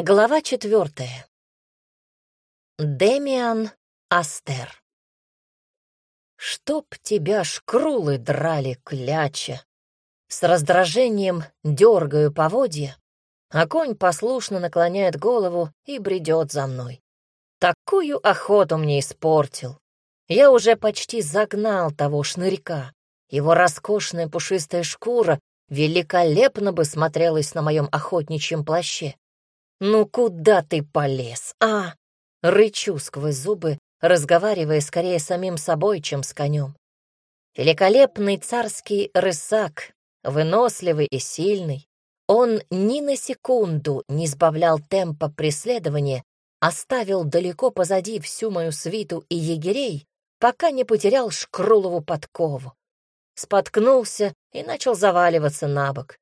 Глава четвертая. Демиан Астер. Чтоб тебя шкрулы драли, кляча. С раздражением дергаю поводья, а конь послушно наклоняет голову и бредет за мной. Такую охоту мне испортил. Я уже почти загнал того шнырька. Его роскошная пушистая шкура великолепно бы смотрелась на моем охотничьем плаще. «Ну куда ты полез, а?» Рычу сквозь зубы, разговаривая скорее самим собой, чем с конем. Великолепный царский рысак, выносливый и сильный, он ни на секунду не сбавлял темпа преследования, оставил далеко позади всю мою свиту и егерей, пока не потерял шкрулову подкову. Споткнулся и начал заваливаться на бок.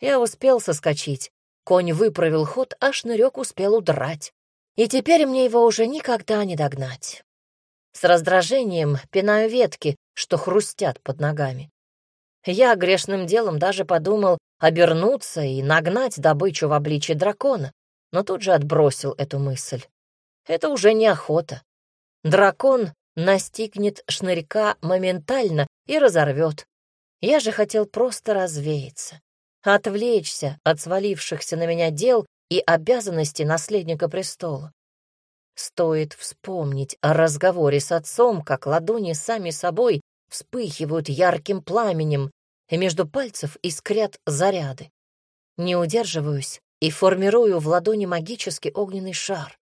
Я успел соскочить, Конь выправил ход, а шнырек успел удрать. И теперь мне его уже никогда не догнать. С раздражением пинаю ветки, что хрустят под ногами. Я грешным делом даже подумал обернуться и нагнать добычу в обличье дракона, но тут же отбросил эту мысль. Это уже не охота. Дракон настигнет шнырька моментально и разорвет. Я же хотел просто развеяться отвлечься от свалившихся на меня дел и обязанностей наследника престола. Стоит вспомнить о разговоре с отцом, как ладони сами собой вспыхивают ярким пламенем, и между пальцев искрят заряды. Не удерживаюсь и формирую в ладони магический огненный шар.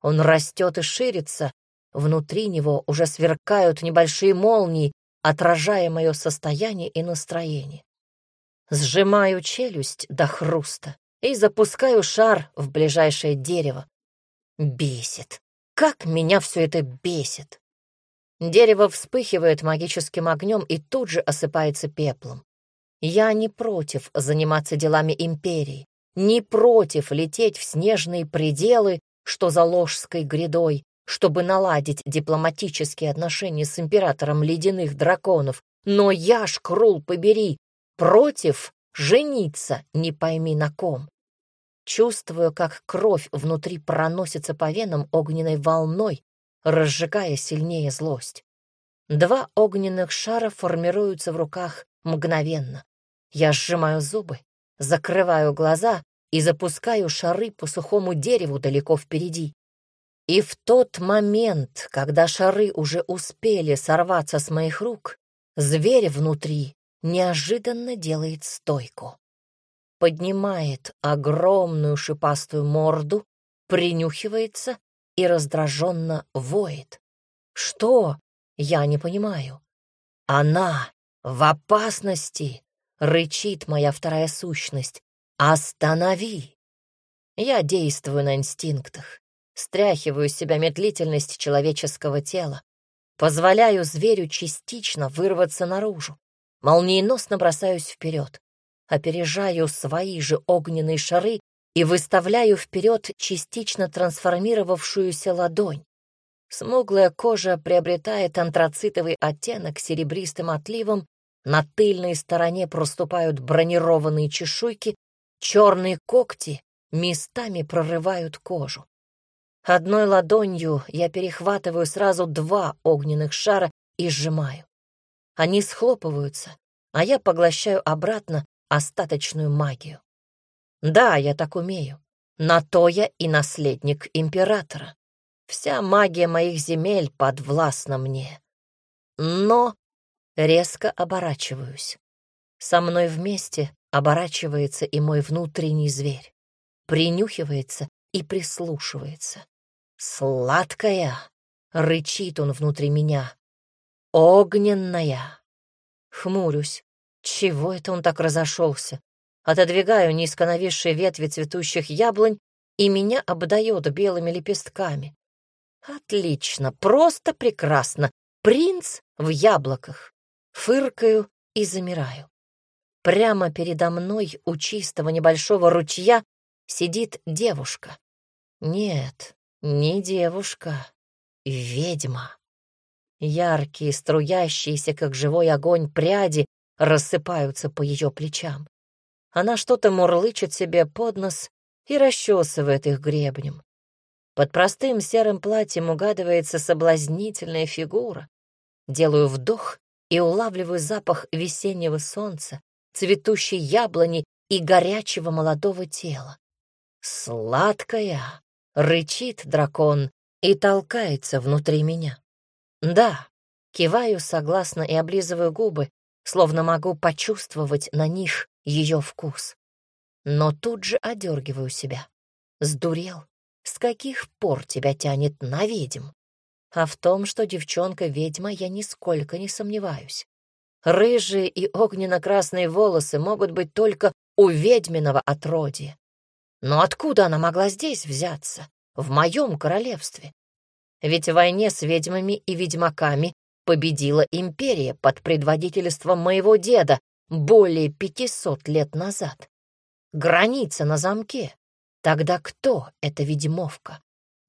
Он растет и ширится, внутри него уже сверкают небольшие молнии, отражая мое состояние и настроение. Сжимаю челюсть до хруста и запускаю шар в ближайшее дерево. Бесит. Как меня все это бесит. Дерево вспыхивает магическим огнем и тут же осыпается пеплом. Я не против заниматься делами империи, не против лететь в снежные пределы, что за ложской грядой, чтобы наладить дипломатические отношения с императором ледяных драконов. Но я, Шкрул, побери, против жениться не пойми на ком. Чувствую, как кровь внутри проносится по венам огненной волной, разжигая сильнее злость. Два огненных шара формируются в руках мгновенно. Я сжимаю зубы, закрываю глаза и запускаю шары по сухому дереву далеко впереди. И в тот момент, когда шары уже успели сорваться с моих рук, зверь внутри неожиданно делает стойку. Поднимает огромную шипастую морду, принюхивается и раздраженно воет. Что? Я не понимаю. Она в опасности, рычит моя вторая сущность. Останови! Я действую на инстинктах, стряхиваю с себя медлительность человеческого тела, позволяю зверю частично вырваться наружу. Молниеносно бросаюсь вперед, опережаю свои же огненные шары и выставляю вперед частично трансформировавшуюся ладонь. Смуглая кожа приобретает антрацитовый оттенок серебристым отливом, на тыльной стороне проступают бронированные чешуйки, черные когти местами прорывают кожу. Одной ладонью я перехватываю сразу два огненных шара и сжимаю. Они схлопываются, а я поглощаю обратно остаточную магию. Да, я так умею. На то я и наследник императора. Вся магия моих земель подвластна мне. Но резко оборачиваюсь. Со мной вместе оборачивается и мой внутренний зверь. Принюхивается и прислушивается. «Сладкая!» — рычит он внутри меня. Огненная. Хмурюсь. Чего это он так разошелся? Отодвигаю низко нависшие ветви цветущих яблонь, и меня обдает белыми лепестками. Отлично, просто прекрасно. Принц в яблоках. Фыркаю и замираю. Прямо передо мной у чистого небольшого ручья сидит девушка. Нет, не девушка, ведьма. Яркие, струящиеся, как живой огонь, пряди рассыпаются по ее плечам. Она что-то мурлычет себе под нос и расчесывает их гребнем. Под простым серым платьем угадывается соблазнительная фигура. Делаю вдох и улавливаю запах весеннего солнца, цветущей яблони и горячего молодого тела. «Сладкая!» — рычит дракон и толкается внутри меня. «Да», — киваю согласно и облизываю губы, словно могу почувствовать на них ее вкус. Но тут же одергиваю себя. Сдурел. С каких пор тебя тянет на ведьм? А в том, что девчонка-ведьма, я нисколько не сомневаюсь. Рыжие и огненно-красные волосы могут быть только у ведьминого отродья. Но откуда она могла здесь взяться, в моем королевстве? Ведь в войне с ведьмами и ведьмаками победила империя под предводительством моего деда более пятисот лет назад. Граница на замке. Тогда кто эта ведьмовка?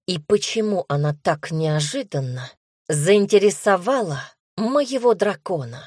И почему она так неожиданно заинтересовала моего дракона?